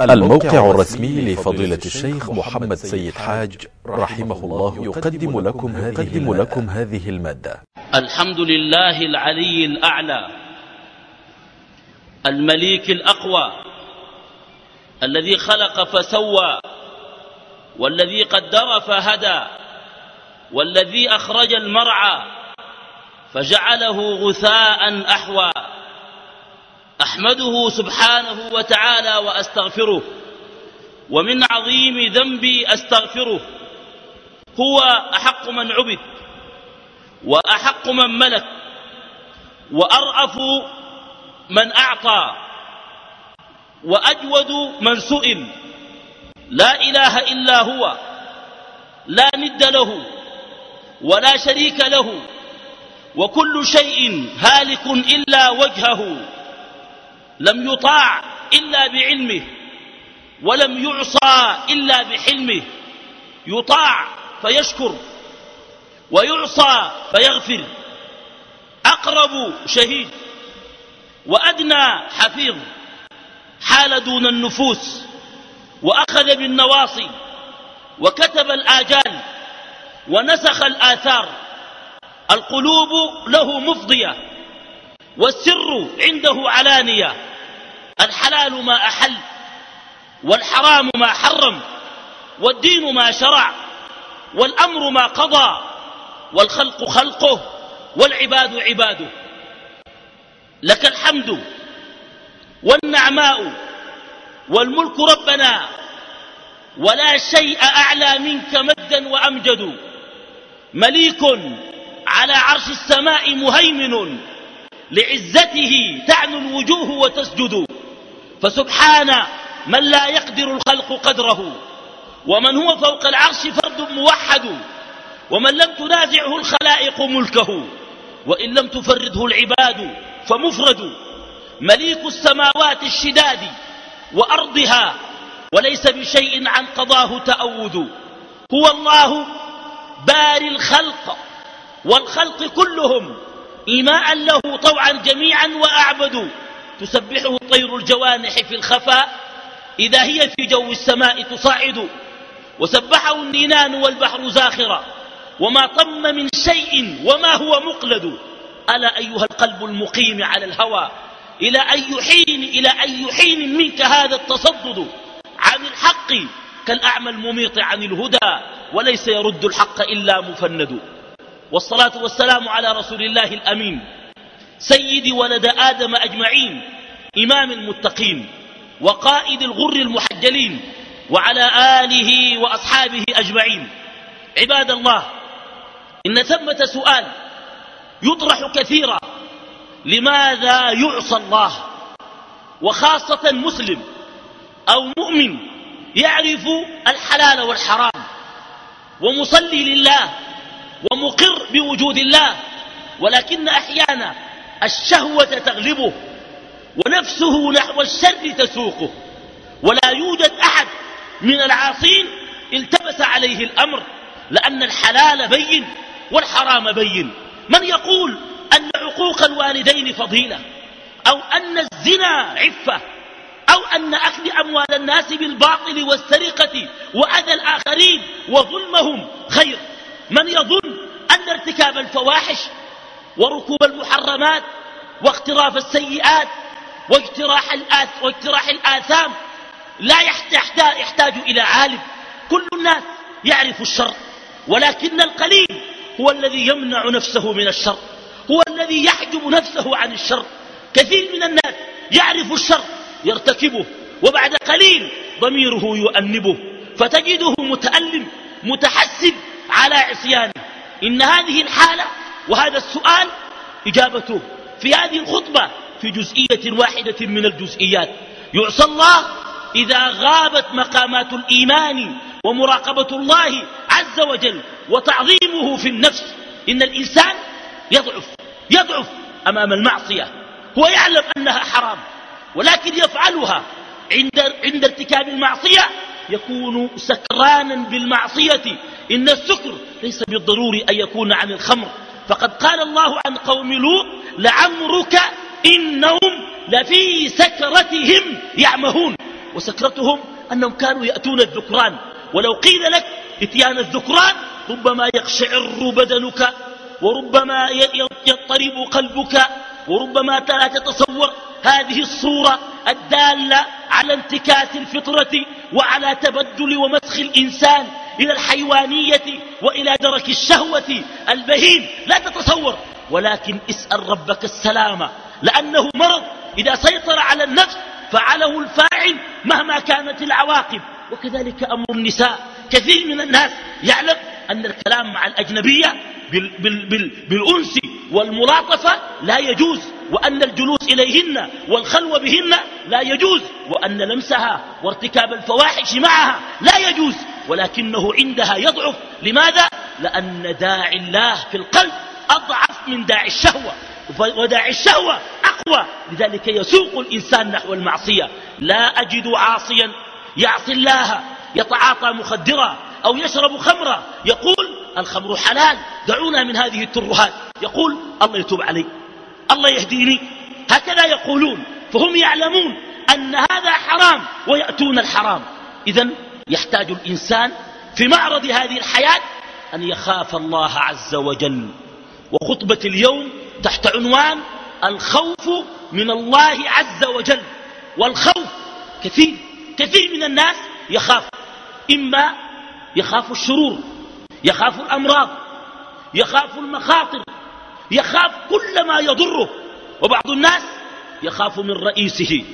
الموقع الرسمي لفضيلة الشيخ محمد سيد حاج رحمه الله يقدم لكم هذه, لكم هذه ا الحمد لله العلي الأعلى المليك الأقوى الذي خلق فسوى والذي قدر فهدى والذي أخرج المرعى فجعله غثاء أحوى. أحمده سبحانه وتعالى وأستغفره ومن عظيم ذنبي أستغفره. هو أحق من عبد وأحق من ملك وأرأف من أعطى وأجود من سئل. لا إله إلا هو لا ند له ولا شريك له وكل شيء هالك إلا وجهه. لم يطاع إلا بعلمه ولم يعصى إلا بحلمه. يطاع فيشكر ويعصى فيغفر. أقرب شهيد وأدنى حفيظ. حال دون النفوس وأخذ بالنواصي وكتب الآجال ونسخ الآثار. القلوب له مفضية والسر عنده علانية. الحلال ما أحل والحرام ما حرم والدين ما شرع والأمر ما قضى والخلق خلقه والعباد عباده. لك الحمد والنعماء والملك ربنا ولا شيء أعلى منك مجدا وأمجد. مليك على عرش السماء مهيمن لعزته تعنو الوجوه وتسجد. فسبحان من لا يقدر الخلق قدره ومن هو فوق العرش فرد موحد ومن لم تنازعه الخلائق ملكه وإن لم تفرده العباد فمفرد. مليك السماوات الشداد وأرضها وليس بشيء عن قضاه تأود. هو الله باري الخلق والخلق كلهم إيماء له طوعا جميعا وأعبدوا تسبحه الطير الجوانح في الخفاء إذا هي في جو السماء تصاعد. وسبحه النينان والبحر زاخرا وما طم من شيء وما هو مقلد. ألا أيها القلب المقيم على الهوى؟ إلى أي حين إلى أي حين منك هذا التصدد؟ عن الحق كالأعمى المميط عن الهدى. وليس يرد الحق إلا مفند. والصلاة والسلام على رسول الله الأمين. سيد ولد آدم أجمعين إمام المتقين وقائد الغر المحجلين وعلى آله وأصحابه أجمعين. عباد الله إن ثمة سؤال يطرح كثيرا لماذا يعصى الله؟ وخاصة مسلم أو مؤمن يعرف الحلال والحرام ومصلي لله ومقر بوجود الله ولكن أحيانا الشهوة تغلبه ونفسه نحو الشر تسوقه. ولا يوجد أحد من العاصين التبس عليه الأمر لأن الحلال بين والحرام بين. من يقول أن عقوق الوالدين فضيلة أو أن الزنا عفة أو أن أخذ أموال الناس بالباطل والسرقة وأذى الآخرين وظلمهم خير. من يظن أن ارتكاب الفواحش وركوب المحرمات واقتراف السيئات واجتراح, الآث واجتراح الآثام. لا يحتاج, إلى عالم. كل الناس يعرف الشر ولكن القليل هو الذي يمنع نفسه من الشر هو الذي يحجب نفسه عن الشر. كثير من الناس يعرف الشر يرتكبه وبعد قليل ضميره يؤنبه. فتجده متألم متحسب على عصيانه. إن هذه الحالة وهذا السؤال إجابته في هذه الخطبة في جزئية واحدة من الجزئيات. يعصى الله إذا غابت مقامات الإيمان ومراقبة الله عز وجل وتعظيمه في النفس. إن الإنسان يضعف يضعف أمام المعصية. هو يعلم أنها حرام ولكن يفعلها. عند, عند ارتكاب المعصية يكون سكرانا بالمعصية. إن السكر ليس بالضروري أن يكون عن الخمر. فقد قال الله عن قوم لوط لعمرك إنهم لفي سكرتهم يعمهون. وسكرتهم أنهم كانوا يأتون الذكران. ولو قيل لك إتيان الذكران ربما يقشعر بدنك وربما يضطرب قلبك وربما لا تتصور هذه الصورة الدالة على انتكاس الفطرة وعلى تبدل ومسخ الإنسان. إلى الحيوانية وإلى درك الشهوة البهيم. لا تتصور. ولكن اسأل ربك السلامة لأنه مرض. إذا سيطر على النفس فعله الفاعل مهما كانت العواقب. وكذلك أمر النساء. كثير من الناس يعلم أن الكلام مع الأجنبية بال بال بال بالأنس والملاطفة لا يجوز. وأن الجلوس إليهن والخلوة بهن لا يجوز. وأن لمسها وارتكاب الفواحش معها لا يجوز. ولكنه عندها يضعف. لماذا؟ لأن داعي الله في القلب أضعف من داعي الشهوة وداعي الشهوة أقوى. لذلك يسوق الإنسان نحو المعصية. لا أجد عاصيا يعصي الله يتعاطى مخدرا أو يشرب خمرا. يقول الخمر حلال دعونا من هذه الترهات. يقول الله يتوب علي الله يهديني. هكذا يقولون فهم يعلمون أن هذا حرام ويأتون الحرام. إذا يحتاج الإنسان في معرض هذه الحياة أن يخاف الله عز وجل. وخطبة اليوم تحت عنوان الخوف من الله عز وجل. والخوف كثير كثير من الناس يخاف. إما يخاف الشرور يخاف الأمراض يخاف المخاطر يخاف كل ما يضره. وبعض الناس يخاف من رئيسه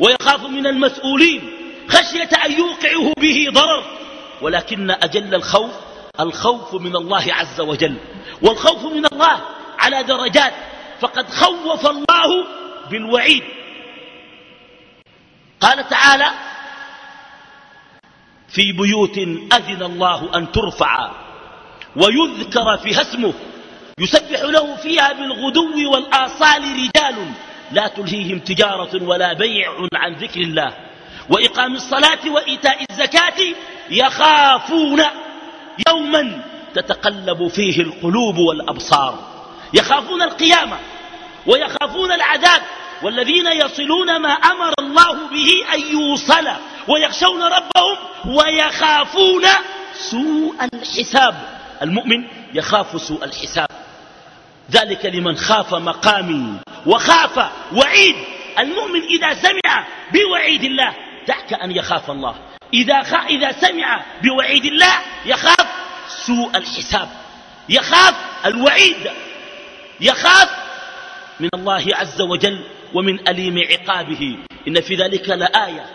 ويخاف من المسؤولين. خشية أن يوقعه به ضرر. ولكن أجل الخوف الخوف من الله عز وجل والخوف من الله على درجات. فقد خوف الله بالوعيد. قال تعالى في بيوت أذن الله أن ترفع ويذكر فيها اسمه. يسبح له فيها بالغدو والآصال رجال. لا تلهيهم تجارة ولا بيع عن ذكر الله. وإقام الصلاة وإيتاء الزكاة يخافون يوما تتقلب فيه القلوب والأبصار. يخافون القيامة ويخافون العذاب والذين يصلون ما أمر الله به أن يوصل ويخشون ربهم ويخافون سوء الحساب. المؤمن يخاف سوء الحساب. ذلك لمن خاف مقامي وخاف وعيد. المؤمن إذا سمع بوعيد الله دعك أن يخاف الله. إذا, خ... إذا سمع بوعيد الله يخاف سوء الحساب. يخاف الوعيد. يخاف من الله عز وجل ومن أليم عقابه. إن في ذلك لآية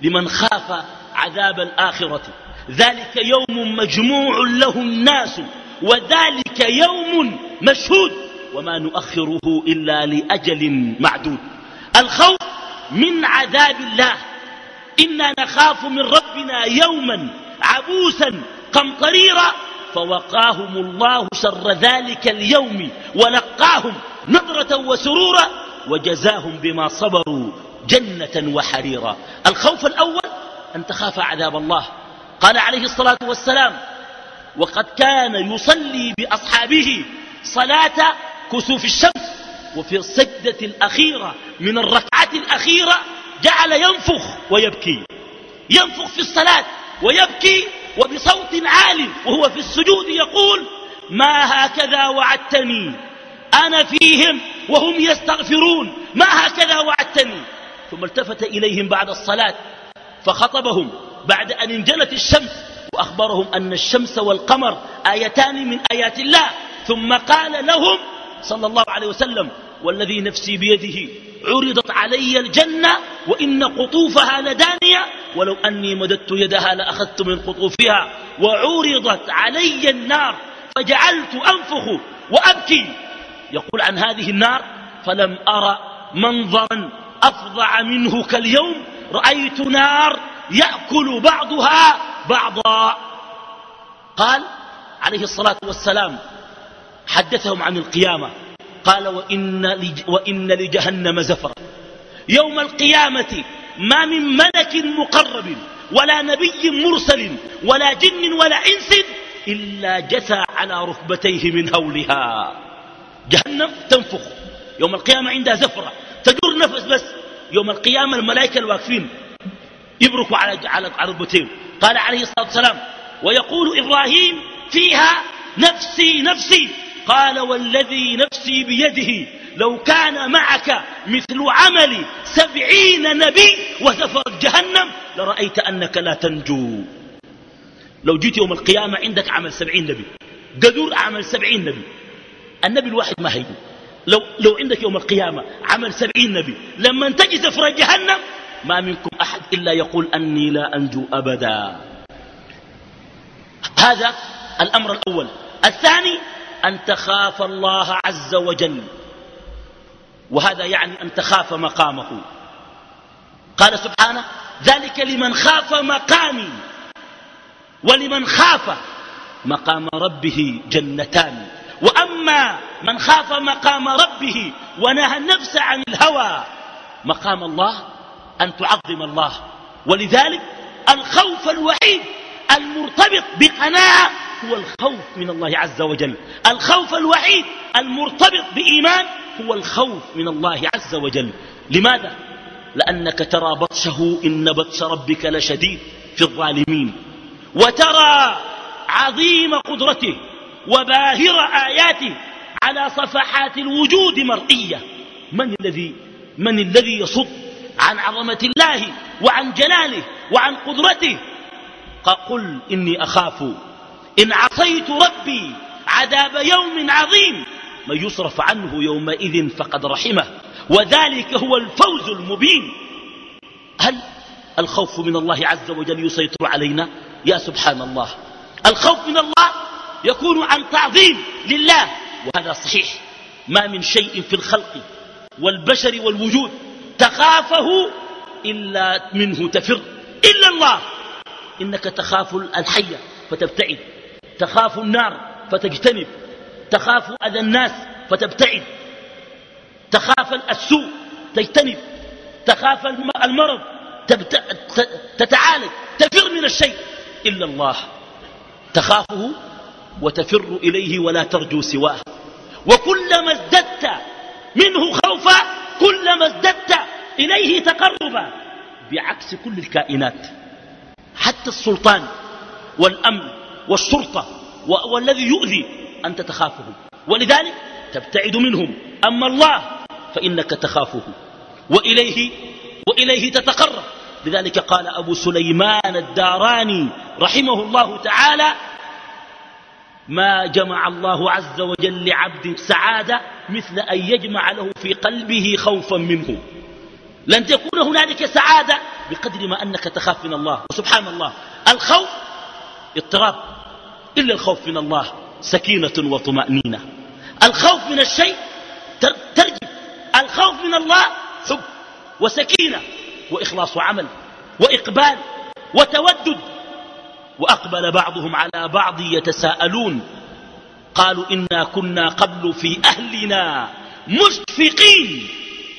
لمن خاف عذاب الآخرة. ذلك يوم مجموع له الناس وذلك يوم مشهود. وما نؤخره إلا لأجل معدود. الخوف من عذاب الله. إنا نخاف من ربنا يوما عبوسا قمطريرا فوقاهم الله شر ذلك اليوم ولقاهم نظرة وسرورا وجزاهم بما صبروا جنة وحريرا. الخوف الأول أن تخاف عذاب الله. قال عليه الصلاة والسلام وقد كان يصلي بأصحابه صلاة كسوف الشمس وفي السجدة الأخيرة من الركعة الأخيرة جعل ينفخ ويبكي. ينفخ في الصلاة ويبكي وبصوت عال وهو في السجود يقول ما هكذا وعدتني؟ أنا فيهم وهم يستغفرون. ما هكذا وعدتني؟ ثم التفت إليهم بعد الصلاة فخطبهم بعد أن انجلت الشمس وأخبرهم أن الشمس والقمر آيتان من آيات الله. ثم قال لهم صلى الله عليه وسلم والذي نفسي بيده عرضت علي الجنة وإن قطوفها لدانية ولو أني مددت يدها لأخذت من قطوفها وعرضت علي النار فجعلت أنفخ وأبكي. يقول عن هذه النار فلم أرى منظرا أفظع منه كاليوم رأيت نار يأكل بعضها بعضا. قال عليه الصلاة والسلام حدثهم عن القيامة. قال وإن, وإن لجهنم زفرا يوم القيامة ما من ملك مقرب ولا نبي مرسل ولا جن ولا إنس إلا جثى على ركبتيه من هولها. جهنم تنفخ. يوم القيامة عندها زفرة. تجر نفس بس. يوم القيامة الملائكة الواقفين يبرك على على ركبتين قال عليه الصلاة والسلام ويقول إبراهيم فيها نفسي نفسي. قال والذي نفسي بيده لو كان معك مثل عمل سبعين نبي وسفر جهنم لرأيت أنك لا تنجو. لو جيت يوم القيامة عندك عمل سبعين نبي قدور عمل سبعين نبي. النبي الواحد ما هيجو. لو, لو عندك يوم القيامة عمل سبعين نبي لما تجي سفر جهنم ما منكم أحد إلا يقول أني لا أنجو أبدا. هذا الأمر الأول. الثاني أن تخاف الله عز وجل. وهذا يعني أن تخاف مقامه. قال سبحانه ذلك لمن خاف مقامي ولمن خاف مقام ربه جنتان. وأما من خاف مقام ربه ونهى النفس عن الهوى مقام الله أن تعظم الله. ولذلك الخوف الوحيد المرتبط بقناعة هو الخوف من الله عز وجل. الخوف الوحيد المرتبط بإيمان هو الخوف من الله عز وجل. لماذا؟ لأنك ترى بطشه إن بطش ربك لشديد في الظالمين. وترى عظيم قدرته وباهر آياته على صفحات الوجود مرئية. من الذي من الذي يصد عن عظمة الله وعن جلاله وعن قدرته؟ قل إني أخاف إن عصيت ربي عذاب يوم عظيم. من يصرف عنه يومئذ فقد رحمه. وذلك هو الفوز المبين. هل الخوف من الله عز وجل يسيطر علينا؟ يا سبحان الله. الخوف من الله يكون عن تعظيم لله. وهذا صحيح. ما من شيء في الخلق والبشر والوجود تخافه إلا منه تفر. إلا الله. إنك تخاف الحية فتبتعد. تخاف النار فتجتنب. تخاف أذى الناس فتبتعد. تخاف السوء تجتنب. تخاف المرض تتعالج. تفر من الشيء. إلا الله. تخافه وتفر إليه ولا ترجو سواه. وكلما ازددت منه خوفا كلما ازددت إليه تقربا. بعكس كل الكائنات. حتى السلطان والأمن والشرطة والذي يؤذي أنت تخافه ولذلك تبتعد منهم. أما الله فإنك تخافه وإليه, وإليه تتقرب. لذلك قال أبو سليمان الداراني رحمه الله تعالى ما جمع الله عز وجل لعبد سعادة مثل أن يجمع له في قلبه خوفا منه. لن تكون هنالك سعادة بقدر ما أنك تخاف من الله. وسبحان الله. الخوف اضطراب. إلا الخوف من الله سكينة وطمأنينة. الخوف من الشيء ترجف الخوف من الله حب وسكينة وإخلاص عمل وإقبال وتودد. وأقبل بعضهم على بعض يتساءلون. قالوا إنا كنا قبل في أهلنا مشفقين.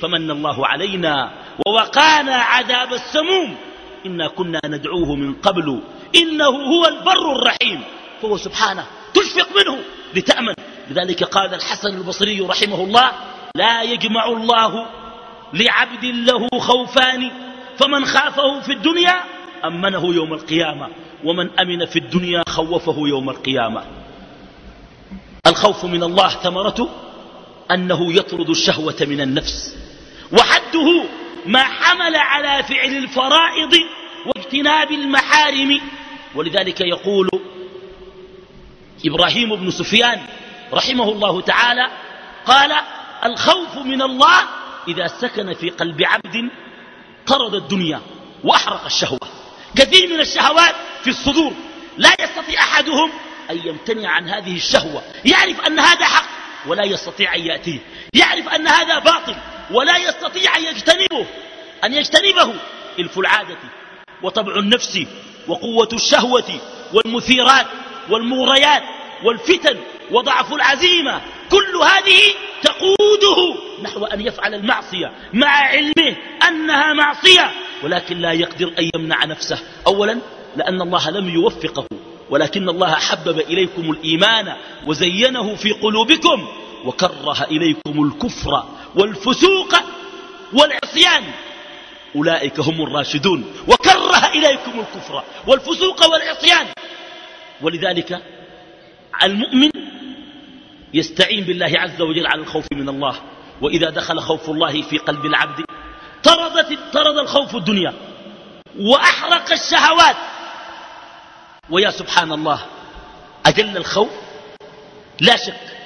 فمن الله علينا ووقانا عذاب السموم. إنا كنا ندعوه من قبل. إنه هو البر الرحيم. فهو سبحانه. تشفق منه. لتأمن. لذلك قال الحسن البصري رحمه الله لا يجمع الله لعبد له خوفان. فمن خافه في الدنيا أمنه يوم القيامة. ومن أمن في الدنيا خوفه يوم القيامة. الخوف من الله ثمرته أنه يطرد الشهوة من النفس. وحده ما حمل على فعل الفرائض واجتناب المحارم. ولذلك يقول إبراهيم بن سفيان رحمه الله تعالى قال الخوف من الله إذا سكن في قلب عبد طرد الدنيا وأحرق الشهوة. كثير من الشهوات في الصدور. لا يستطيع أحدهم أن يمتنع عن هذه الشهوة. يعرف أن هذا حق ولا يستطيع أن يأتيه. يعرف أن هذا باطل ولا يستطيع أن يجتنبه أن يجتنبه. إلف العادة وطبع النفس وقوة الشهوة والمثيرات والمغريات والفتن وضعف العزيمة كل هذه تقوده نحو أن يفعل المعصية مع علمه أنها معصية. ولكن لا يقدر أن يمنع نفسه. أولا لأن الله لم يوفقه. ولكن الله حبب إليكم الإيمان وزينه في قلوبكم وكره إليكم الكفر والفسوق والعصيان. أولئك هم الراشدون. وكره إليكم الكفر والفسوق والعصيان. ولذلك المؤمن يستعين بالله عز وجل على الخوف من الله. وإذا دخل خوف الله في قلب العبد طردت طرد الخوف الدنيا وأحرق الشهوات. ويا سبحان الله أجل الخوف؟ لا شك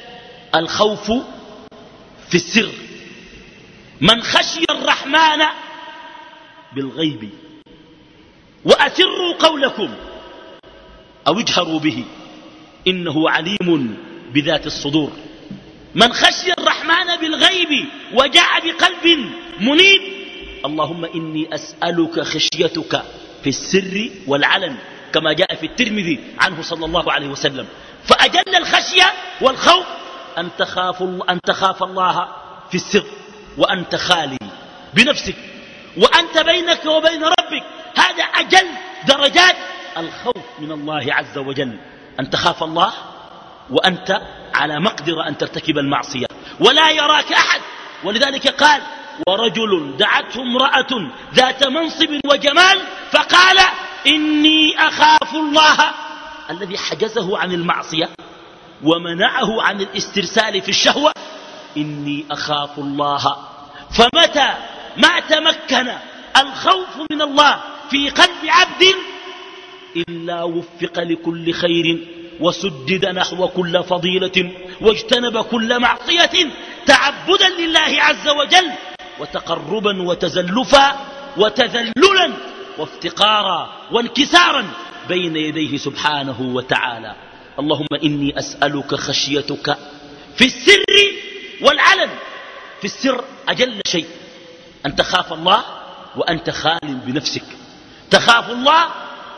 الخوف في السر. من خشي الرحمن بالغيب وأسروا قولكم. أو اجهروا به. إنه عليم بذات الصدور. من خشي الرحمن بالغيب وجاء بقلب منيب اللهم إني أسألك خشيتك في السر والعلن كما جاء في الترمذي عنه صلى الله عليه وسلم. فأجل الخشية والخوف أن تخاف, أن تخاف الله في السر وأنت خالي بنفسك وأنت بينك وبين ربك. هذا أجل درجات الخوف من الله عز وجل. أن تخاف الله وأنت على مقدرة أن ترتكب المعصية. ولا يراك أحد. ولذلك قال ورجل دعته امرأة ذات منصب وجمال فقال إني أخاف الله. الذي حجزه عن المعصية ومنعه عن الاسترسال في الشهوة إني أخاف الله. فمتى؟ ما تمكن الخوف من الله في قلب عبد إلا وفق لكل خير وسدد نحو كل فضيلة واجتنب كل معصية تعبدا لله عز وجل وتقربا وتزلفا وتذللا وافتقارا وانكسارا بين يديه سبحانه وتعالى. اللهم إني أسألك خشيتك في السر والعلن. في السر أجل شيء أن تخاف الله وأنت خال بنفسك. تخاف الله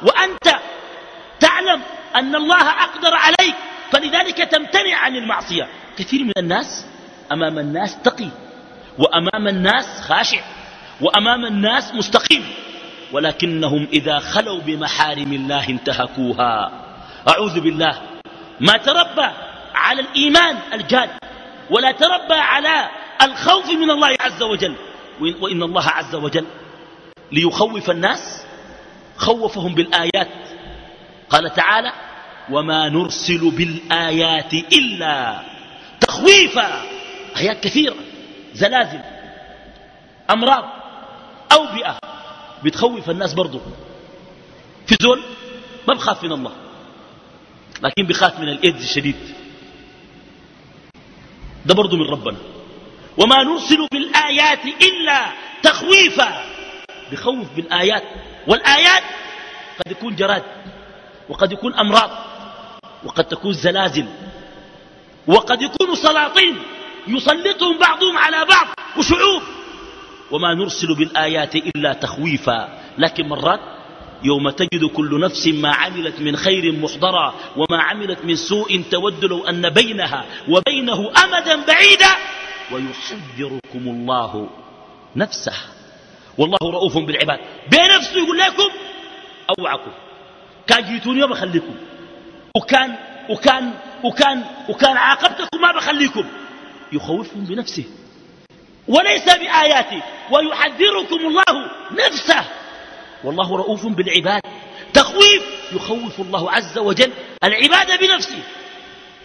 وأنت تعلم أن الله أقدر عليك فلذلك تمتنع عن المعصية. كثير من الناس أمام الناس تقي وأمام الناس خاشع وأمام الناس مستقيم ولكنهم إذا خلوا بمحارم الله انتهكوها. أعوذ بالله. ما تربى على الإيمان الجاد ولا تربى على الخوف من الله عز وجل. وإن الله عز وجل ليخوف الناس خوفهم بالآيات. قال تعالى وما نرسل بالآيات إلا تخويفا. آيات كثيرة زلازل أمراض أوبئة. بتخوف الناس برضو. في زول ما بخاف من الله لكن بخاف من الإيدز الشديد. ده برضو من ربنا. وما نرسل بالآيات إلا تخويفا. بخوف بالآيات. والآيات قد يكون جراد وقد يكون أمراض وقد تكون زلازل وقد يكون سلاطين يسلطهم بعضهم على بعض وشعوب وما نرسل بالآيات إلا تخويفا. لكن مرات يوم تجد كل نفس ما عملت من خير محضرا وما عملت من سوء تود لو أن بينها وبينه أمدا بعيدا. ويحذركم الله نفسه. والله رؤوف بالعباد. بنفسه يقول لكم أوعكم. كان جيتوني ما بخليكم. وكان وكان وكان وكان عاقبتكم ما بخليكم. يخوفهم بنفسه. وليس بآياته ويحذركم الله نفسه. والله رؤوف بالعباد. تخويف يخوف الله عز وجل العباد بنفسه.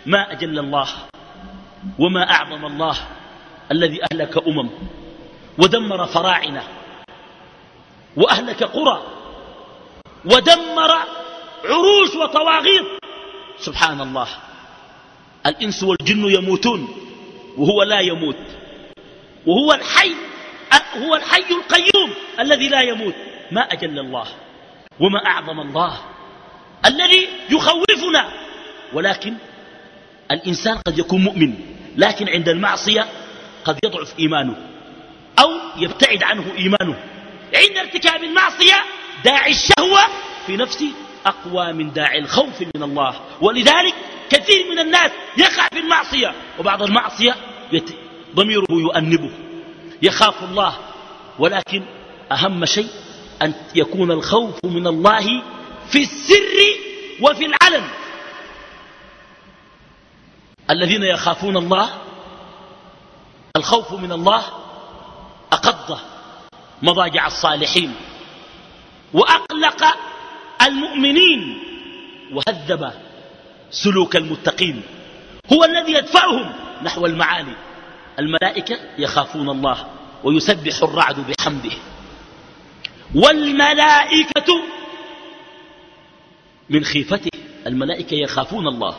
ما أجل الله وما أعظم الله الذي أهلك أمم ودمر فراعنة وأهلك قرى ودمر عروش وطواغيط سبحان الله الإنس والجن يموتون وهو لا يموت. وهو الحي هو الحي القيوم الذي لا يموت. ما أجل الله وما أعظم الله الذي يخوفنا. ولكن الإنسان قد يكون مؤمن لكن عند المعصية قد يضعف إيمانه أو يبتعد عنه إيمانه. عند ارتكاب المعصية داعي الشهوة في نفسه أقوى من داعي الخوف من الله. ولذلك كثير من الناس يقع في المعصية وبعض المعصية ضميره يؤنبه. يخاف الله ولكن أهم شيء أن يكون الخوف من الله في السر وفي العلن. الذين يخافون الله الخوف من الله أقض مضاجع الصالحين وأقلق المؤمنين وهذب سلوك المتقين هو الذي يدفعهم نحو المعالي الملائكة يخافون الله ويسبح الرعد بحمده. والملائكة من خيفته الملائكة يخافون الله.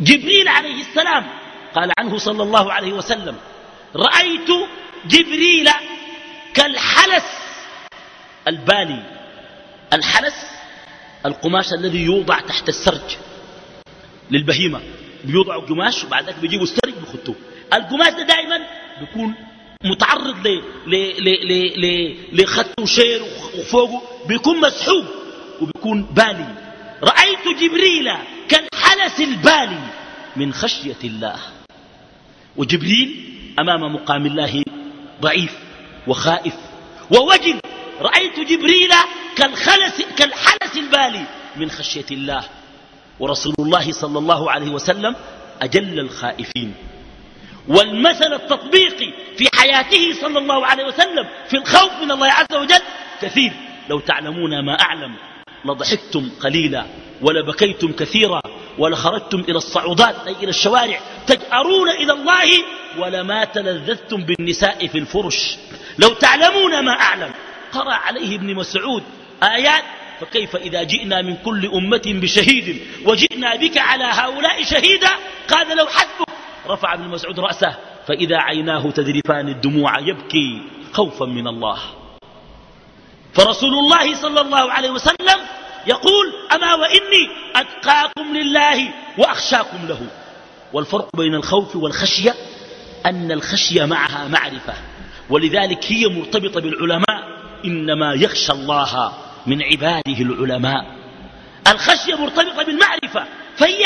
جبريل عليه السلام قال عنه صلى الله عليه وسلم رأيت جبريل كالحلس البالي. الحلس القماش الذي يوضع تحت السرج للبهيمة. بيوضعوا قماش وبعد ذلك بيجيبوا السرج بيخطوه. القماش ده دائما بيكون متعرض لخط وشير وفوقه. بيكون مسحوب وبيكون بالي. رأيت جبريل كالحلس البالي من خشية الله. وجبريل أمام مقام الله ضعيف وخائف. ووجل رأيت جبريل كالخلس كالحلس البالي من خشية الله. ورسول الله صلى الله عليه وسلم أجل الخائفين. والمثل التطبيقي في حياته صلى الله عليه وسلم في الخوف من الله عز وجل كثير. لو تعلمون ما أعلم لضحكتم قليلا ولبكيتم كثيرا. ولخرجتم إلى الصعودات أي إلى الشوارع. تجأرون إلى الله ولما تلذذتم بالنساء في الفرش. لو تعلمون ما أعلم. قرأ عليه ابن مسعود آيات فكيف إذا جئنا من كل أمة بشهيد وجئنا بك على هؤلاء شهيدا؟ قال لو حسبك. رفع ابن مسعود رأسه فإذا عيناه تذرفان الدموع يبكي خوفا من الله. فرسول الله صلى الله عليه وسلم يقول أما وإني أتقاكم لله وأخشاكم له. والفرق بين الخوف والخشية أن الخشية معها معرفة. ولذلك هي مرتبطة بالعلماء. إنما يخشى الله من عباده العلماء. الخشية مرتبطة بالمعرفة فهي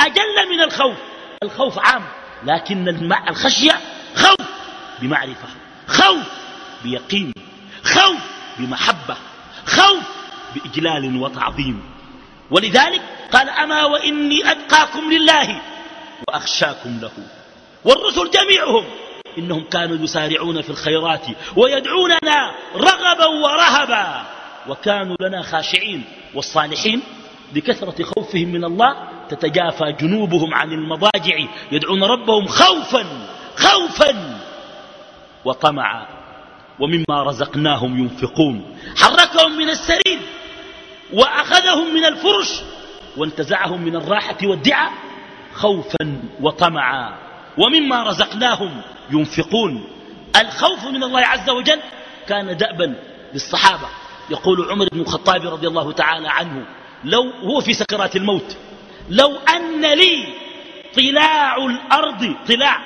أجل من الخوف. الخوف عام لكن الخشية خوف بمعرفة خوف بيقين خوف بمحبة خوف بإجلال وتعظيم. ولذلك قال أما وإني أتقاكم لله وأخشاكم له. والرسل جميعهم إنهم كانوا يسارعون في الخيرات ويدعوننا رغبا ورهبا وكانوا لنا خاشعين والصالحين بكثرة خوفهم من الله تتجافى جنوبهم عن المضاجع يدعون ربهم خوفا خوفا. وطمعا. ومما رزقناهم ينفقون. حركهم من السرير وأخذهم من الفرش وانتزعهم من الراحة والدعاء خوفا وطمعا. ومما رزقناهم ينفقون. الخوف من الله عز وجل كان دأبا للصحابة. يقول عمر بن الخطاب رضي الله تعالى عنه لو هو في سكرات الموت لو أن لي طلاع الأرض طلاع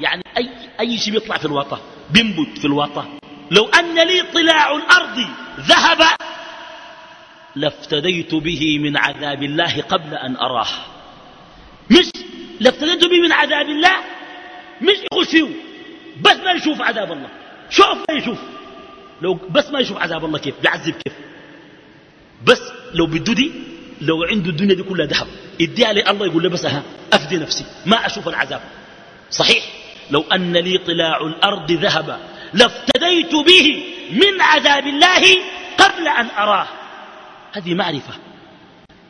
يعني أي, أي شيء بيطلع في الوطة بينبت في الوطة لو أن لي طلاع الأرض ذهب لافتديت به من عذاب الله قبل أن أراه. مش لافتديت به من عذاب الله؟ مش يخش بس ما يشوف عذاب الله. شوف ما يشوف. لو بس ما يشوف عذاب الله كيف؟ بيعذب كيف؟ بس لو بده دي لو عنده الدنيا دي كلها ذهب. اديها لي الله يقول له بس ها أفدي نفسي. ما أشوف العذاب. صحيح؟ لو أن لي طلاع الأرض ذهب لافتديت به من عذاب الله قبل أن أراه. هذه معرفة.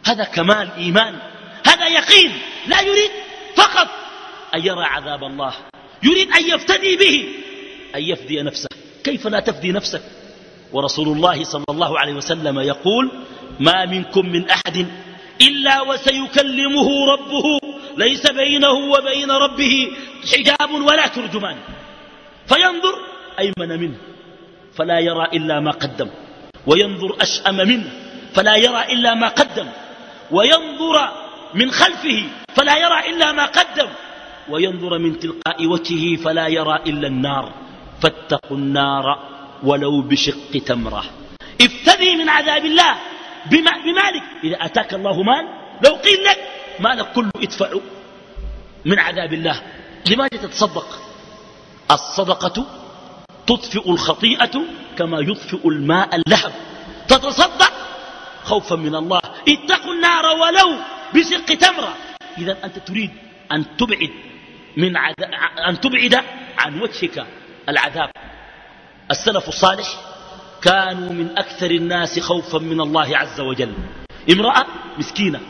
هذا كمال إيمان. هذا يقين. لا يريد فقط أن يرى عذاب الله. يريد أن يفتدي به. أن يفدي نفسه. كيف لا تفدي نفسك؟ ورسول الله صلى الله عليه وسلم يقول ما منكم من أحد إلا وسيكلمه ربه. ليس بينه وبين ربه حجاب ولا ترجمان. فينظر أيمن منه فلا يرى إلا ما قدم. وينظر أشأم منه فلا يرى إلا ما قدم. وينظر من خلفه فلا يرى إلا ما قدم. وينظر من تلقاء وجهه فلا يرى إلا النار. فاتقوا النار ولو بشق تمرة. افتدي من عذاب الله بمالك. إذا أتاك الله مال لو قيل لك مالك كله ادفع من عذاب الله. لماذا تتصدق الصدقة تطفئ الخطيئة كما يطفئ الماء اللهب. تتصدق خوفا من الله. اتقوا النار ولو بشق تمرة. إذا أنت تريد أن تبعد من عذاب أن تبعد عن وجهك العذاب. السلف الصالح كانوا من أكثر الناس خوفا من الله عز وجل. امرأة مسكينة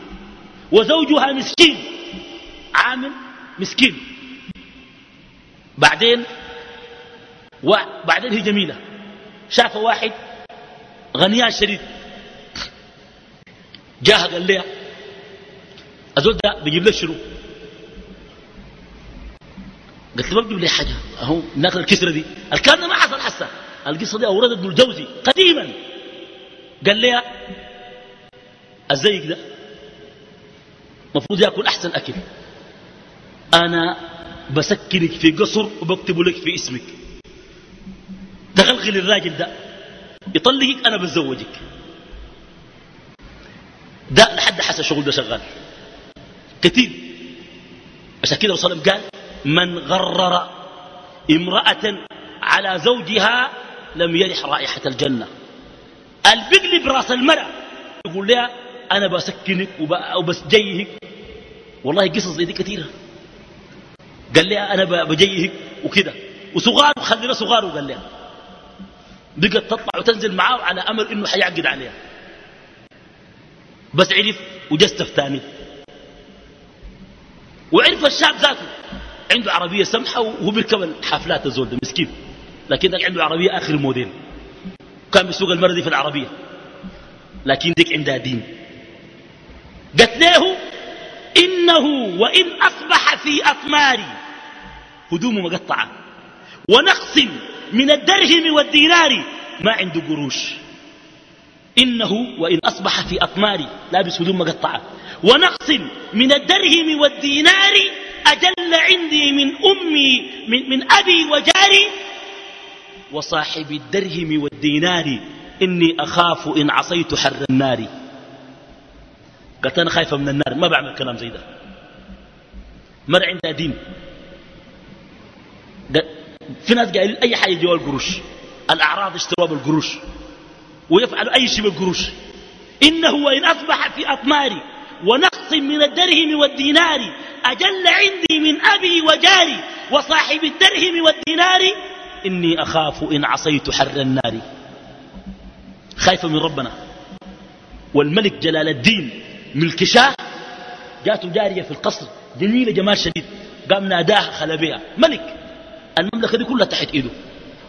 وزوجها مسكين عامل مسكين. بعدين وبعدين هي جميلة. شاف واحد غنيان شديد. جاها قال لها أزول ده بيجيب له شنو قلت له ما بجيب لي حاجة. أهو ناكل الكسرة دي. الكلام ده ما حصل حسا القصة دي أورد ابن الجوزي قديما. قال لها الزيك ده مفروض يأكل أحسن أكل. أنا بسكنك في قصر وبكتب لك في اسمك. تغلغل الراجل ده يطلقك أنا بتزوجك. ده لحد حس الشغل ده شغال. كثير. عشان كده وصل قال من غرر امرأة على زوجها لم يرح رائحة الجنة. البقل براس المرأة يقول لها أنا بسكنك وبسجيهك والله قصص زي دي كثيرة. قال لها أنا بجيهك وكده. وصغار خلينا صغار وقال لها بقت تطلع وتنزل معاه على أمر إنه حيعقد عليها. بس عرف وجستف ثاني. وعرف الشاب ذاته. عنده عربية سمحة وهو بيركب الحافلات الزول ده مسكين. لكن عنده عربية آخر موديل. كان بيسوق المرة دي في العربية. لكن ديك عندها دين. قالت له إنه وإن أصبح في أطماري هدومه مقطعة. ونقص من الدرهم والدينار ما عنده قروش. إنه وإن أصبح في أطماري لابس هدوم مقطعة. ونقص من الدرهم والدينار أجل عندي من أمي من, من أبي وجاري وصاحب الدرهم والدينار. إني أخاف إن عصيت حر النار. قالت أنا خايفة من النار. ما بعمل كلام زي ده. مر عندها دين في ناس قايلين أي حاجة جوا القروش الأعراض اشتروا بالقروش. ويفعل أي شيء بالقروش. إنه وإن أصبح في أطماري ونقص من الدرهم والدينار أجل عندي من أبي وجاري وصاحب الدرهم والدينار إني أخاف إن عصيت حر النار. خايفة من ربنا. والملك جلال الدين ملك شاه جاته جارية في القصر جميلة جمال شديد. قام ناداها خلبيها ملك. المملكة دي كلها تحت إيده.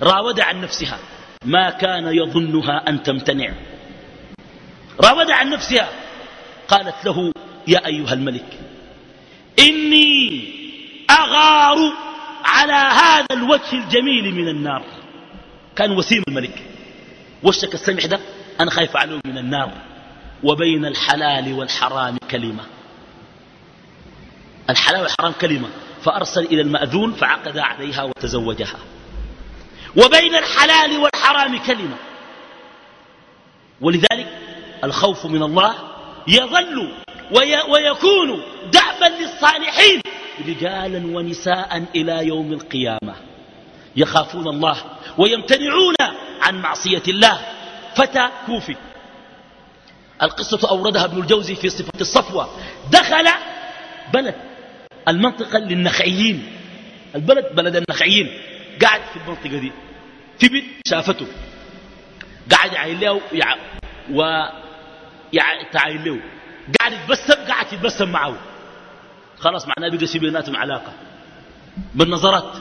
راود عن نفسها. ما كان يظنها أن تمتنع. راود عن نفسها. قالت له يا أيها الملك إني أغار على هذا الوجه الجميل من النار. كان وسيم الملك. وشك السمح ده؟ أنا خايف عليه من النار. وبين الحلال والحرام كلمة. الحلال والحرام كلمة. فأرسل إلى المأذون فعقد عليها وتزوجها. وبين الحلال والحرام كلمة. ولذلك الخوف من الله يظل وي ويكون دعبا للصالحين رجالا ونساء إلى يوم القيامة. يخافون الله ويمتنعون عن معصية الله. فتى كوفي. القصة أوردها ابن الجوزي في صفة الصفوة. دخل بلد المنطقة للنخعيين. البلد بلد النخعيين. قاعد في المنطقة دي. بيت شافته قاعد يعين له و تعاين له. قاعد يتبسم قاعد يتبسم معه. خلاص معناه بقى في بيناتهم علاقة بالنظرات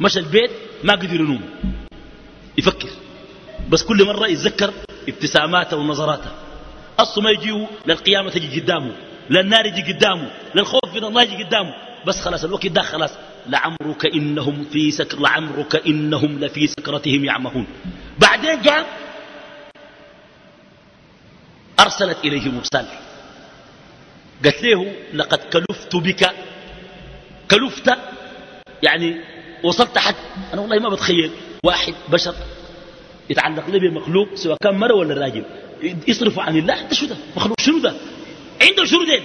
مشى البيت ما قدر ينوم. يفكر. بس كل مرة يتذكر ابتساماته ونظراته. أصله ما يجيه للقيامة تجي قدامه. للنار يجي قدامه للخوف من الله يجي قدامه. بس خلاص الوقت ده خلاص. لعمرك إنهم في سكر لعمرك إنهم لفي سكرتهم يعمهون. بعدين جاء أرسلت إليه مرسال قالت له لقد كلفت بك كلفت؟ يعني وصلت حد؟ أنا والله ما بتخيل. واحد بشر يتعلق لي بمخلوق سواء كان مرة ولا راجل يصرفوا عن الله؟ انت شو ده؟ مخلوق شنو ده؟ عنده شنو دين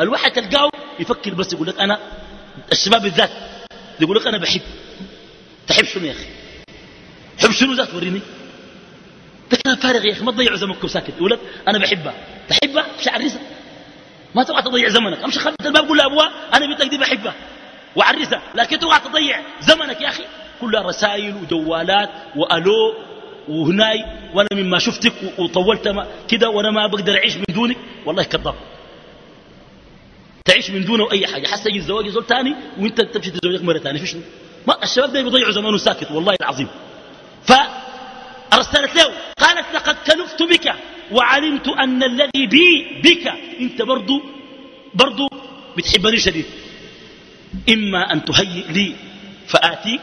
الواحد تلقاه يفكر بس يقول لك أنا الشباب بالذات يقول لك أنا بحب. تحب شنو يا أخي؟ حب شنو ذات؟ وريني. ده كلام فارغ يا أخي ما تضيعوا زمنكم ساكت يقول لك أنا بحبها. تحبها؟ مش عرسها ما تبغى تضيع زمنك. أمشي خلف الباب قول لأبوها أنا بنتك دي بحبها. وعرسها لكن تبغى تضيع زمنك يا أخي. كلها رسائل وجوالات وألو وهناي وأنا مما شفتك وطولت كده وأنا ما بقدر أعيش من دونك والله كذاب. تعيش من دونه حاجة. حتى يجي الزواج يزول تاني وانت تمشي تزوجك مرة تانية فيش ما الشباب ده بيضيعوا زمانه ساكت والله العظيم. فأرسلت له قالت لقد كلفت بك وعلمت أن الذي بي بك. انت برضو برضو بتحبني شديد. إما أن تهيئ لي فآتيك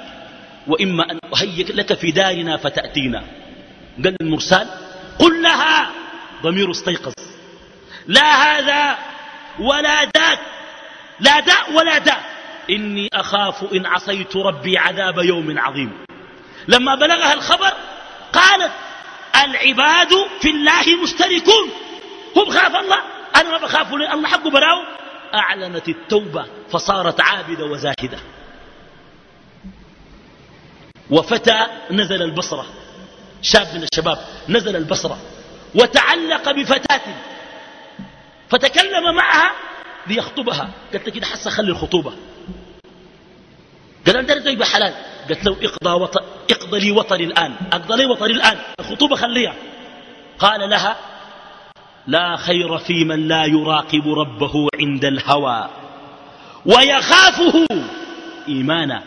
وإما أن أهيئ لك في دارنا فتأتينا. قال المرسال قل لها ضمير استيقظ. لا هذا ولا ذاك. لا داء ولا داء إني أخاف إن عصيت ربي عذاب يوم عظيم. لما بلغها الخبر قالت العباد في الله مشتركون. هم خاف الله؟ أنا ما بخاف. الله حقه براو. أعلنت التوبة فصارت عابدة وزاهدة. وفتى نزل البصرة. شاب من الشباب نزل البصرة. وتعلق بفتاة. فتكلم معها ليخطبها. قالت له كده حاسه خلي الخطوبة. قال أنت يبقى حلال. قالت له اقضى, وط... اقضى لي وطني الآن. أقضى لي وطني الآن. الخطوبة خليها. قال لها لا خير في من لا يراقب ربه عند الهوى ويخافه إيمانا.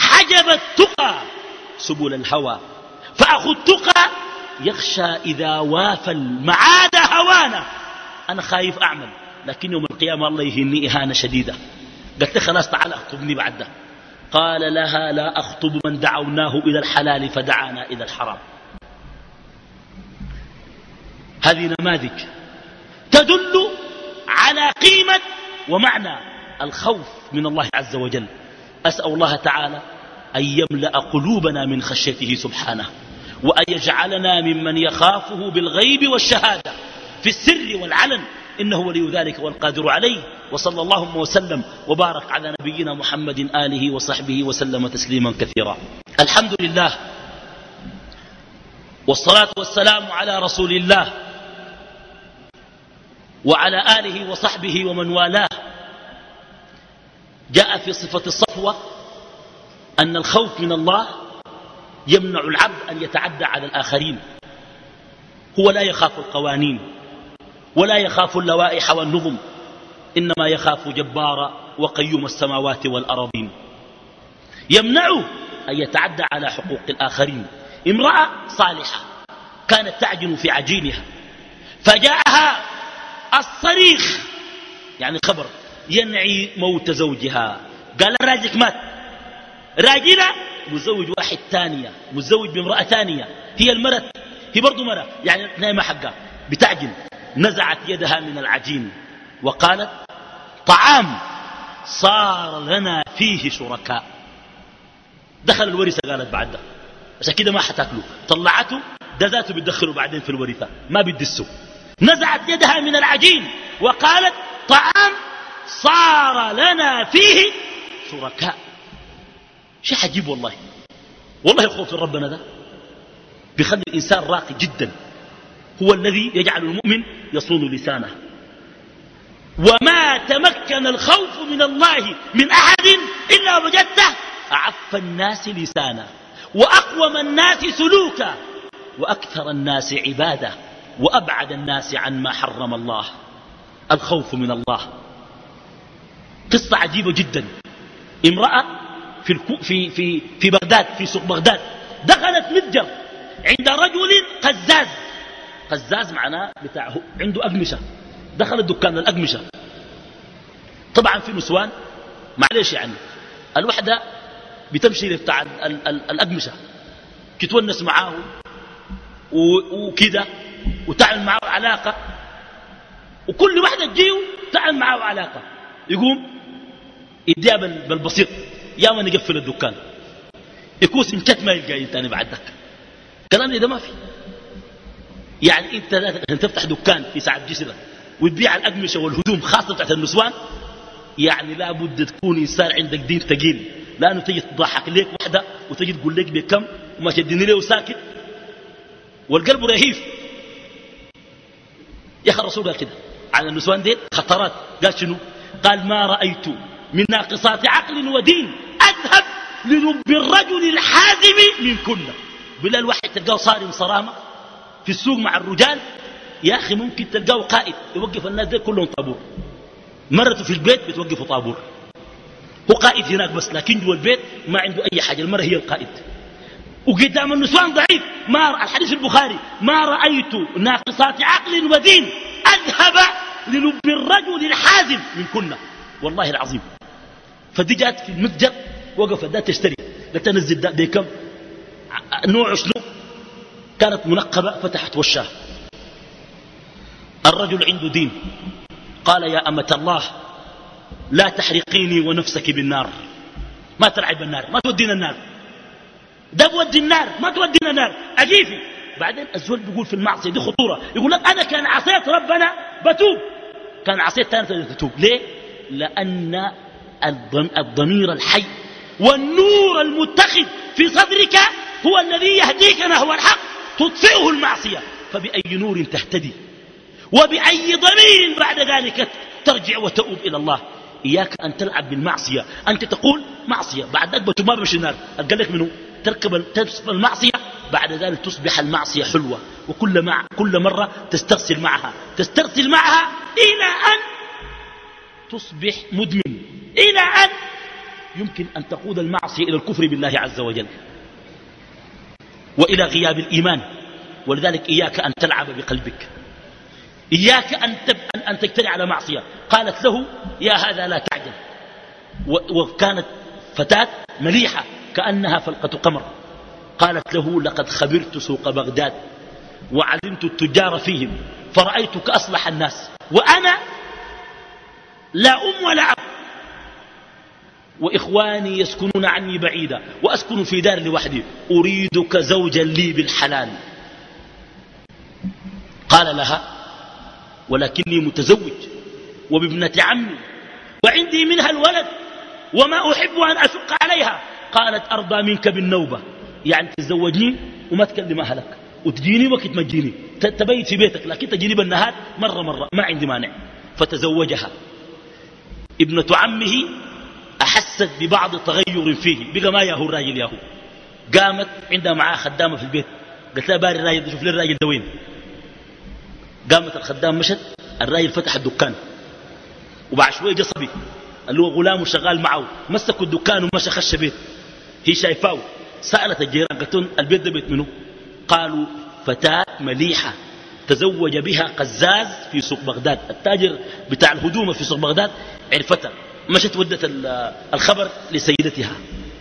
حجب التقى سبل الهوى فأخو التقى يخشى إذا وافى المعاد هوانا. أنا خايف أعمل لكن يوم القيامة الله يهني إهانة شديدة. قلت خلاص تعال أخطبني بعد قال لها لا أخطب من دعوناه إلى الحلال فدعانا إلى الحرام. هذه نماذج تدل على قيمة ومعنى الخوف من الله عز وجل. أسأل الله تعالى أن يملأ قلوبنا من خشيته سبحانه وأن يجعلنا ممن يخافه بالغيب والشهادة في السر والعلن إنه ولي ذلك والقادر عليه وصلى الله وسلم وبارك على نبينا محمد آله وصحبه وسلم تسليما كثيرا. الحمد لله والصلاة والسلام على رسول الله وعلى آله وصحبه ومن والاه جاء في صفة الصفوة أن الخوف من الله يمنع العبد أن يتعدى على الآخرين. هو لا يخاف القوانين ولا يخاف اللوائح والنظم إنما يخاف جبار وقيوم السماوات والأراضين. يمنعه أن يتعدى على حقوق الآخرين. امرأة صالحة كانت تعجن في عجينها فجاءها الصريخ يعني خبر ينعي موت زوجها. قال الراجل مات. راجلة مزوج واحد ثانية مزوج بامرأة ثانية. هي المرة هي برضو مرة. يعني نايمة حقها. بتعجن. نزعت يدها من العجين. وقالت طعام صار لنا فيه شركاء. دخل الورثة قالت بعد عشان كده ما حتاكلوا طلعته ده ذاته بتدخله بعدين في الورثة. ما بيدسوا نزعت يدها من العجين. وقالت طعام صار لنا فيه شركاء. شيء عجيب والله. والله الخوف من ربنا ده بيخلي الإنسان راقي جدا. هو الذي يجعل المؤمن يصون لسانه. وما تمكن الخوف من الله من أحد إلا وجدته. أعف الناس لسانا وأقوم الناس سلوكا وأكثر الناس عبادة وأبعد الناس عن ما حرم الله. الخوف من الله. قصة عجيبة جدا. امرأة في, في, في, في بغداد في سوق بغداد. دخلت متجر عند رجل قزاز. قزاز معناه بتاع عنده أقمشة. دخل الدكان الأقمشة. طبعا في نسوان. معلش يعني. الوحدة بتمشي بتاع الأقمشة. تتونس معاه وكده. وتعمل معه علاقة. وكل واحدة تجيه تعمل معه علاقة. يقوم يديها بالبسيط يا ما نقفل الدكان. يكوس إنكت ما يلقى تاني بعد ذاك كلام ده ما في. يعني إنت تفتح دكان في ساعة جسرة وتبيع الأقمشة والهدوم خاصة بتاعت النسوان يعني لابد تكون إنسان عندك دين ثقيل. لأنه تجي تضحك ليك وحدة وتجي تقول لك بكم وما تديني له ساكت. والقلب رهيف. يا أخي الرسول قال كده. على النسوان دي خطرات. قال شنو؟ قال ما رأيت من ناقصات عقل ودين. أذهب للب الرجل الحازم من كنا بلا الواحد تلقاه صارم صرامة في السوق مع الرجال. يا أخي ممكن تلقاه قائد يوقف الناس دي كلهم طابور. مرته في البيت بتوقفوا طابور. هو قائد هناك بس لكن جوا البيت ما عنده أي حاجة المرة هي القائد. وقدام النسوان ضعيف. ما الحديث البخاري ما رأيت ناقصات عقل ودين. أذهب للب الرجل الحازم من كنا والله العظيم فدي جات في المتجر وقفت ده تشتري. قلت نزل ده كم؟ نوع شنو؟ كانت منقبة فتحت وشها. الرجل عنده دين. قال يا أمة الله لا تحرقيني ونفسك بالنار. ما تلعب بالنار ما تودينا النار. ده بودي النار ما تودينا النار. أجيفي بعدين الزول بيقول في المعصية دي خطورة. يقول لك أنا كان عصيت ربنا بتوب. كان عصيت ثاني تتوب. ليه؟ لأن الضمير الحي والنور المتخذ في صدرك هو الذي يهديك نحو الحق تطفئه المعصية. فبأي نور تهتدي وبأي ضمير بعد ذلك ترجع وتؤوب إلى الله. إياك أن تلعب بالمعصية. أنت تقول معصية بعد ذلك ما بمشي النار. قال لك منه. تركب المعصية بعد ذلك تصبح المعصية حلوة. وكل مع كل مرة تسترسل معها. تسترسل معها إلى أن تصبح مدمن. إلى أن يمكن أن تقود المعصية إلى الكفر بالله عز وجل. وإلى غياب الإيمان. ولذلك إياك أن تلعب بقلبك. إياك أن, تب أن تجتري على معصية. قالت له يا هذا لا تعجل. وكانت فتاة مليحة كأنها فلقة قمر. قالت له لقد خبرت سوق بغداد وعلمت التجار فيهم فرأيتك أصلح الناس. وأنا لا أم ولا أب. وإخواني يسكنون عني بعيدا وأسكن في دار لوحدي. أريدك زوجا لي بالحلال. قال لها ولكني متزوج وبابنة عمي وعندي منها الولد وما أحب أن أشق عليها. قالت أرضى منك بالنوبة. يعني تتزوجني وما تكلم أهلك. وتجيني وقت ما تجيني. تبيت في بيتك لكن تجيني بالنهار مرة مرة. ما عندي مانع. فتزوجها. ابنة عمه أحست ببعض تغير فيه. بقى ما يأهو الراجل يأهو. قامت عندها معاه خدامة في البيت. قالت لها باري الراجل شوف لي الراجل ده وين؟ قامت الخدام مشت. الراجل فتح الدكان. وبعد شوية جا صبي. اللي هو غلامه شغال معه. مسكوا الدكان ومشى خش بيت. هي شايفاه. سألت الجيران قالت البيت ده بيت منه قالوا فتاة مليحة. تزوج بها قزاز في سوق بغداد. التاجر بتاع الهدوم في سوق بغداد عرفتها مشت ودت الخبر لسيدتها.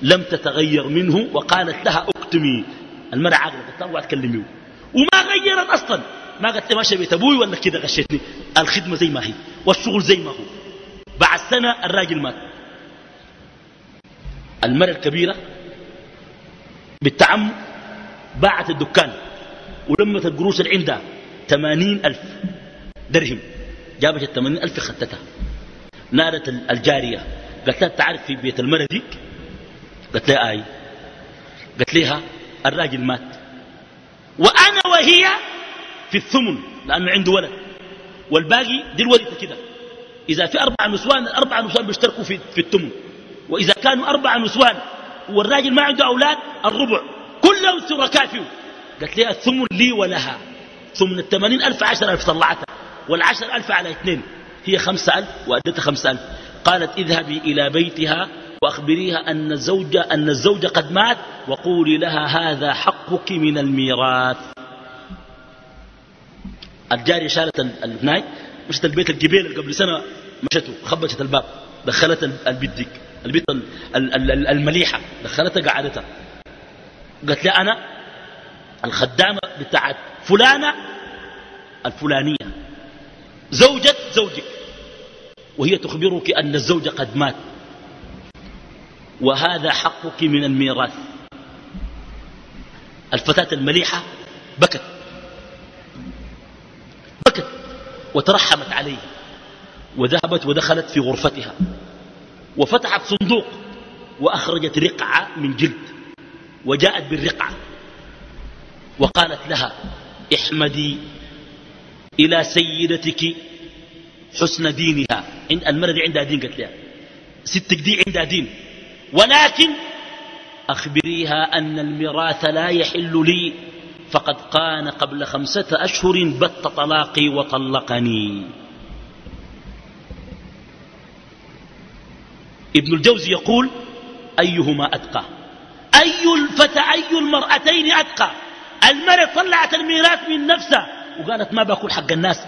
لم تتغير منه وقالت لها اكتمي. المرأة عاقلة قالت اوعى تكلميه وما غيرت أصلا. ما قالت لي ماشي بيت أبوي ولا كده غشتني الخدمة زي ما هي. والشغل زي ما هو. بعد سنة الراجل مات. المرأة الكبيرة بالتعم باعت الدكان. ولمت القروش اللي عندها ثمانين ألف درهم. جابت الثمانين ألف خدتها نادت الجارية. قالت لها تعرف في بيت المرأة ديك؟ قالت لها آي. قالت لها الراجل مات. وأنا وهي في الثمن لأنه عنده ولد. والباقي دي الورثة كده. إذا في أربع نسوان الأربع نسوان بيشتركوا في, في الثمن. وإذا كانوا أربع نسوان والراجل ما عنده أولاد الربع. كلهم شركاء فيه قالت لي الثمن لي ولها. ثمن الثمانين ألف عشر ألف طلعتها والعشر ألف على اثنين هي خمسة ألف وأدتها خمسة ألف. قالت اذهبي إلى بيتها وأخبريها أن الزوج, أن الزوج قد مات وقولي لها هذا حقك من الميراث. الجارية شالت البناي مشت البيت الجبيل قبل سنة مشته خبشت الباب دخلت البيت ديك البيت المليحة دخلتها قعدتها. قالت لي أنا الخدامة بتاعت فلانة الفلانية. زوجة زوجك. وهي تخبرك أن الزوج قد مات. وهذا حقك من الميراث. الفتاة المليحة بكت. بكت وترحمت عليه. وذهبت ودخلت في غرفتها. وفتحت صندوق. وأخرجت رقعة من جلد. وجاءت بالرقعة. وقالت لها احمدي إلى سيدتك حسن دينها. المرأة دي عندها دين قالت لها. ستك دي عندها دين ولكن أخبريها أن الميراث لا يحل لي. فقد قان قبل خمسة أشهر بت طلاقي وطلقني. ابن الجوزي يقول أيهما أتقى؟ أي الفتى أي المرأتين أتقى؟ المرأة طلعت الميراث من نفسها وقالت ما باكل حق الناس.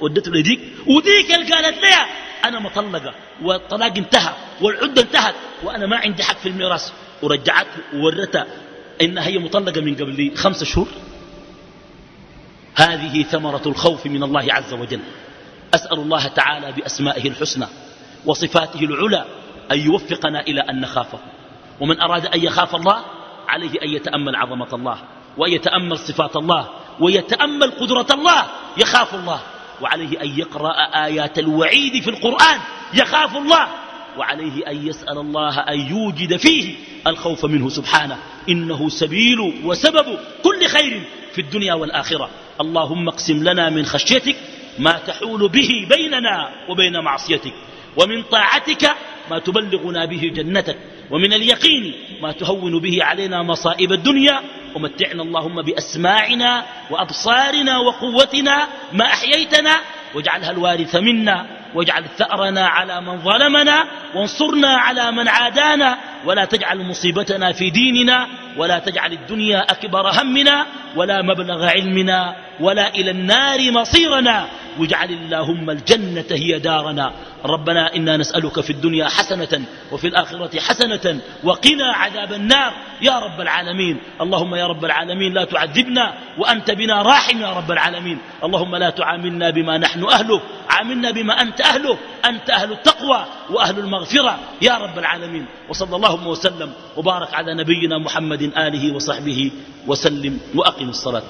ودته لديك وديك اللي قالت لها أنا مطلقة. والطلاق انتهى. والعدة انتهت. وأنا ما عندي حق في الميراث. ورجعته وورتها إنها هي مطلقة من قبل خمسة شهور. هذه ثمرة الخوف من الله عز وجل. أسأل الله تعالى بأسمائه الحسنى وصفاته العلى أن يوفقنا إلى أن نخافه. ومن أراد أن يخاف الله عليه أن يتأمل عظمة الله. وأن يتأمل صفات الله ويتأمل قدرة الله يخاف الله. وعليه أن يقرأ آيات الوعيد في القرآن يخاف الله. وعليه أن يسأل الله أن يوجد فيه الخوف منه سبحانه. إنه سبيل وسبب كل خير في الدنيا والآخرة. اللهم اقسم لنا من خشيتك ما تحول به بيننا وبين معصيتك. ومن طاعتك ما تبلغنا به جنتك. ومن اليقين ما تهون به علينا مصائب الدنيا. ومتعنا اللهم بأسماعنا وأبصارنا وقوتنا ما أحييتنا واجعلها الوارث منا واجعل ثأرنا على من ظلمنا وانصرنا على من عادانا ولا تجعل مصيبتنا في ديننا ولا تجعل الدنيا أكبر همنا ولا مبلغ علمنا ولا إلى النار مصيرنا. واجعل اللهم الجنة هي دارنا. ربنا إنا نسألك في الدنيا حسنة وفي الآخرة حسنة وقنا عذاب النار يا رب العالمين. اللهم يا رب العالمين لا تعذبنا وأنت بنا راحم يا رب العالمين. اللهم لا تعاملنا بما نحن أهله عاملنا بما أنت أهله أنت أهل التقوى وأهل المغفرة يا رب العالمين. وصلى اللهم وسلم وبارك على نبينا محمد آله وصحبه وسلم وأقم الصلاة.